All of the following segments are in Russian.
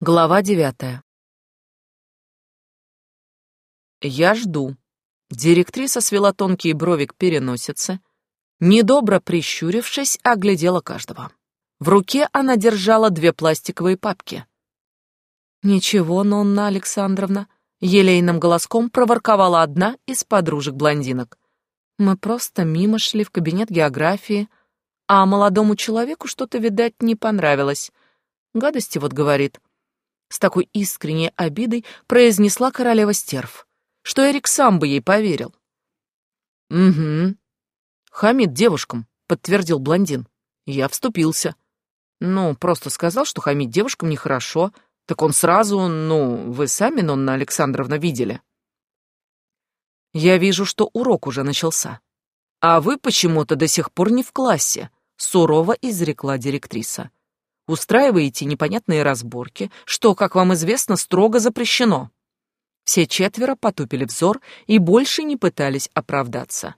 Глава девятая. Я жду. Директриса свела тонкие брови к переносице, недобро прищурившись, оглядела каждого. В руке она держала две пластиковые папки. «Ничего, Нонна Александровна», — елейным голоском проворковала одна из подружек-блондинок. «Мы просто мимо шли в кабинет географии, а молодому человеку что-то, видать, не понравилось. Гадости вот говорит». С такой искренней обидой произнесла королева стерв, что Эрик сам бы ей поверил. «Угу. Хамит девушкам», — подтвердил блондин. Я вступился. Ну, просто сказал, что хамить девушкам нехорошо. Так он сразу, ну, вы сами, Нонна Александровна, видели. Я вижу, что урок уже начался. А вы почему-то до сих пор не в классе, сурово изрекла директриса устраиваете непонятные разборки, что, как вам известно, строго запрещено. Все четверо потупили взор и больше не пытались оправдаться.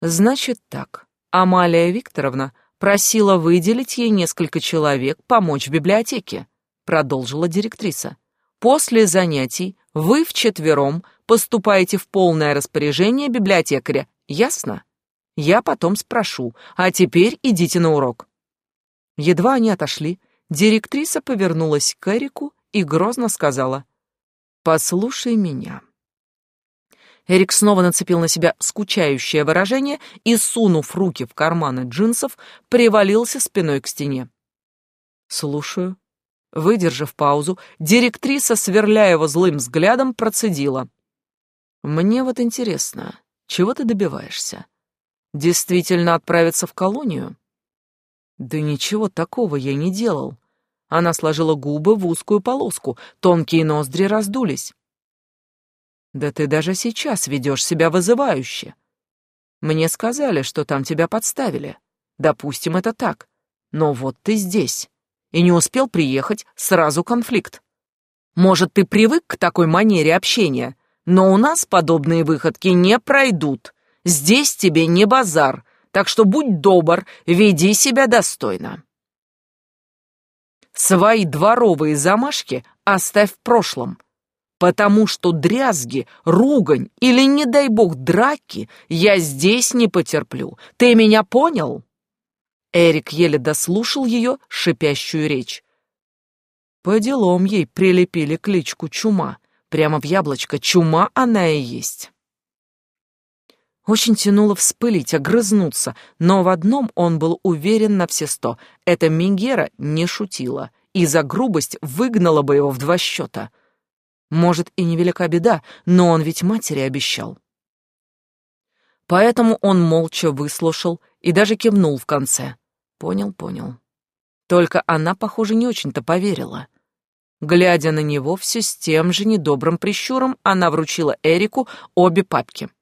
Значит так, Амалия Викторовна просила выделить ей несколько человек помочь в библиотеке, продолжила директриса. После занятий вы вчетвером поступаете в полное распоряжение библиотекаря, ясно? Я потом спрошу, а теперь идите на урок. Едва они отошли, директриса повернулась к Эрику и грозно сказала «Послушай меня». Эрик снова нацепил на себя скучающее выражение и, сунув руки в карманы джинсов, привалился спиной к стене. «Слушаю». Выдержав паузу, директриса, сверляя его злым взглядом, процедила. «Мне вот интересно, чего ты добиваешься? Действительно отправиться в колонию?» Да ничего такого я не делал. Она сложила губы в узкую полоску, тонкие ноздри раздулись. Да ты даже сейчас ведешь себя вызывающе. Мне сказали, что там тебя подставили. Допустим, это так. Но вот ты здесь. И не успел приехать, сразу конфликт. Может, ты привык к такой манере общения, но у нас подобные выходки не пройдут. Здесь тебе не базар, так что будь добр, веди себя достойно. Свои дворовые замашки оставь в прошлом, потому что дрязги, ругань или, не дай бог, драки я здесь не потерплю. Ты меня понял?» Эрик еле дослушал ее шипящую речь. По делам ей прилепили кличку Чума. Прямо в яблочко Чума она и есть. Очень тянуло вспылить, огрызнуться, но в одном он был уверен на все сто. Эта Мигера не шутила, и за грубость выгнала бы его в два счета. Может, и невелика беда, но он ведь матери обещал. Поэтому он молча выслушал и даже кивнул в конце. Понял, понял. Только она, похоже, не очень-то поверила. Глядя на него все с тем же недобрым прищуром, она вручила Эрику обе папки —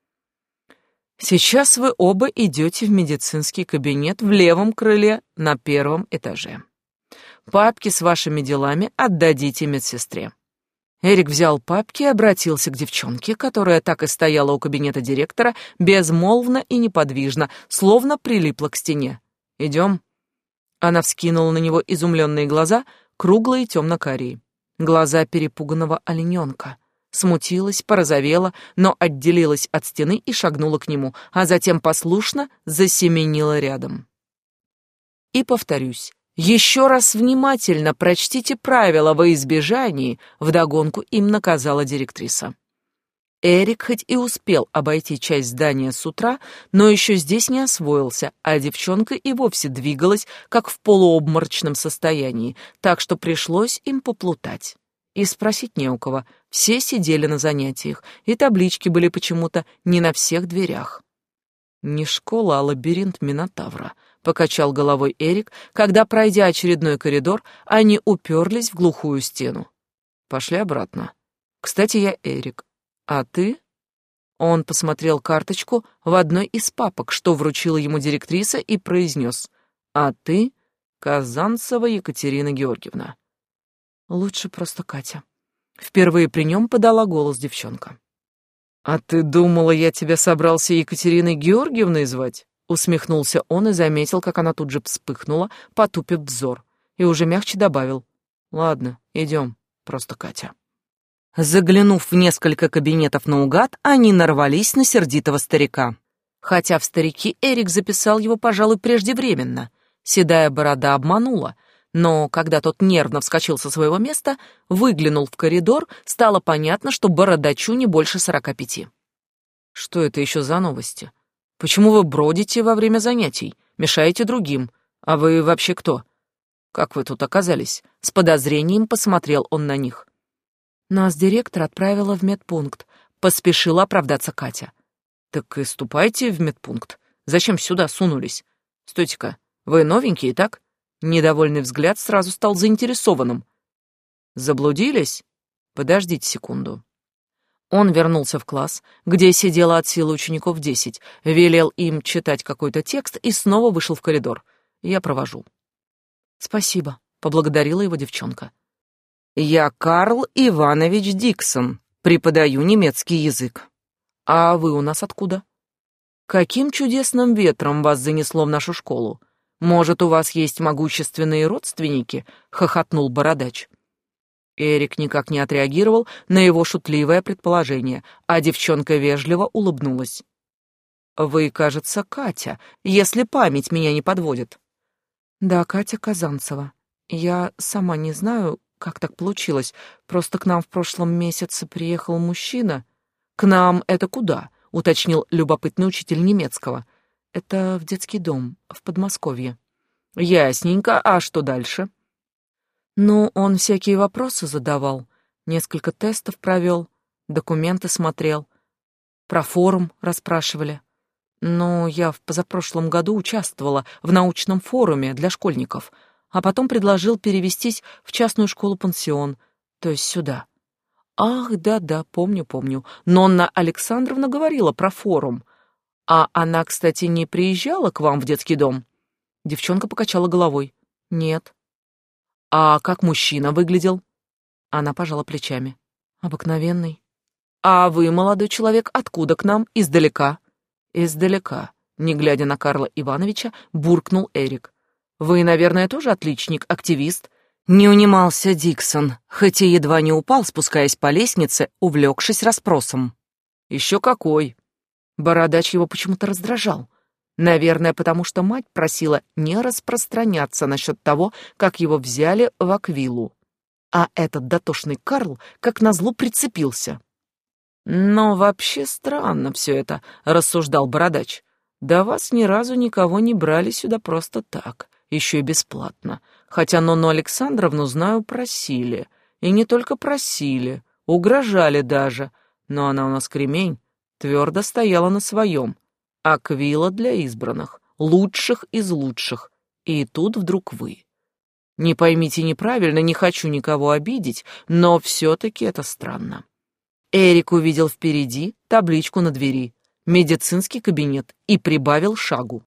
Сейчас вы оба идете в медицинский кабинет в левом крыле на первом этаже. Папки с вашими делами отдадите медсестре. Эрик взял папки и обратился к девчонке, которая так и стояла у кабинета директора, безмолвно и неподвижно, словно прилипла к стене. «Идем». Она вскинула на него изумленные глаза, круглые темно-карие. Глаза перепуганного олененка смутилась, порозовела, но отделилась от стены и шагнула к нему, а затем послушно засеменила рядом. И повторюсь, еще раз внимательно прочтите правила во избежании, вдогонку им наказала директриса. Эрик хоть и успел обойти часть здания с утра, но еще здесь не освоился, а девчонка и вовсе двигалась, как в полуобморочном состоянии, так что пришлось им поплутать. И спросить не у кого. Все сидели на занятиях, и таблички были почему-то не на всех дверях. «Не школа, а лабиринт Минотавра», — покачал головой Эрик, когда, пройдя очередной коридор, они уперлись в глухую стену. «Пошли обратно. Кстати, я Эрик. А ты?» Он посмотрел карточку в одной из папок, что вручила ему директриса, и произнес. «А ты Казанцева Екатерина Георгиевна». Лучше просто Катя. Впервые при нем подала голос девчонка. «А ты думала, я тебя собрался Екатериной Георгиевной звать?» Усмехнулся он и заметил, как она тут же вспыхнула, потупив взор, и уже мягче добавил. Ладно, идем, просто Катя. Заглянув в несколько кабинетов наугад, они нарвались на сердитого старика. Хотя в старики Эрик записал его, пожалуй, преждевременно. Седая борода обманула, но когда тот нервно вскочил со своего места, выглянул в коридор, стало понятно, что бородачу не больше сорока пяти. Что это еще за новости? Почему вы бродите во время занятий, мешаете другим? А вы вообще кто? Как вы тут оказались? С подозрением посмотрел он на них. Нас директор отправила в медпункт. Поспешила оправдаться Катя. Так и ступайте в медпункт. Зачем сюда сунулись? Стойте-ка, вы новенькие, так? Недовольный взгляд сразу стал заинтересованным. Заблудились? Подождите секунду. Он вернулся в класс, где сидело от силы учеников десять, велел им читать какой-то текст и снова вышел в коридор. Я провожу. «Спасибо», — поблагодарила его девчонка. «Я Карл Иванович Диксон, преподаю немецкий язык. А вы у нас откуда? Каким чудесным ветром вас занесло в нашу школу? Может, у вас есть могущественные родственники?» — хохотнул бородач. Эрик никак не отреагировал на его шутливое предположение, а девчонка вежливо улыбнулась. «Вы, кажется, Катя, если память меня не подводит». «Да, Катя Казанцева. Я сама не знаю, как так получилось? Просто к нам в прошлом месяце приехал мужчина. К нам это куда? уточнил любопытный учитель немецкого. Это в детский дом в Подмосковье. Ясненько. А что дальше? Ну, он всякие вопросы задавал, несколько тестов провел, документы смотрел, про форум расспрашивали. Но я в позапрошлом году участвовала в научном форуме для школьников — а потом предложил перевестись в частную школу-пансион, то есть сюда. Ах, да-да, помню, помню. Нонна Александровна говорила про форум. А она, кстати, не приезжала к вам в детский дом? Девчонка покачала головой. Нет. А как мужчина выглядел? Она пожала плечами. Обыкновенный. А вы, молодой человек, откуда к нам? Издалека? Издалека. Не глядя на Карла Ивановича, буркнул Эрик. Вы, наверное, тоже отличник, активист?» Не унимался Диксон, хоть и едва не упал, спускаясь по лестнице, увлекшись расспросом. «Еще какой!» Бородач его почему-то раздражал. Наверное, потому что мать просила не распространяться насчет того, как его взяли в Аквилу. А этот дотошный Карл как назло прицепился. «Но вообще странно все это», — рассуждал Бородач. «Да вас ни разу никого не брали сюда просто так еще и бесплатно. Хотя Нону Александровну, знаю, просили. И не только просили, угрожали даже. Но она у нас кремень, твердо стояла на своем. Аквила для избранных, лучших из лучших. И тут вдруг вы. Не поймите неправильно, не хочу никого обидеть, но все-таки это странно. Эрик увидел впереди табличку на двери «Медицинский кабинет» и прибавил шагу.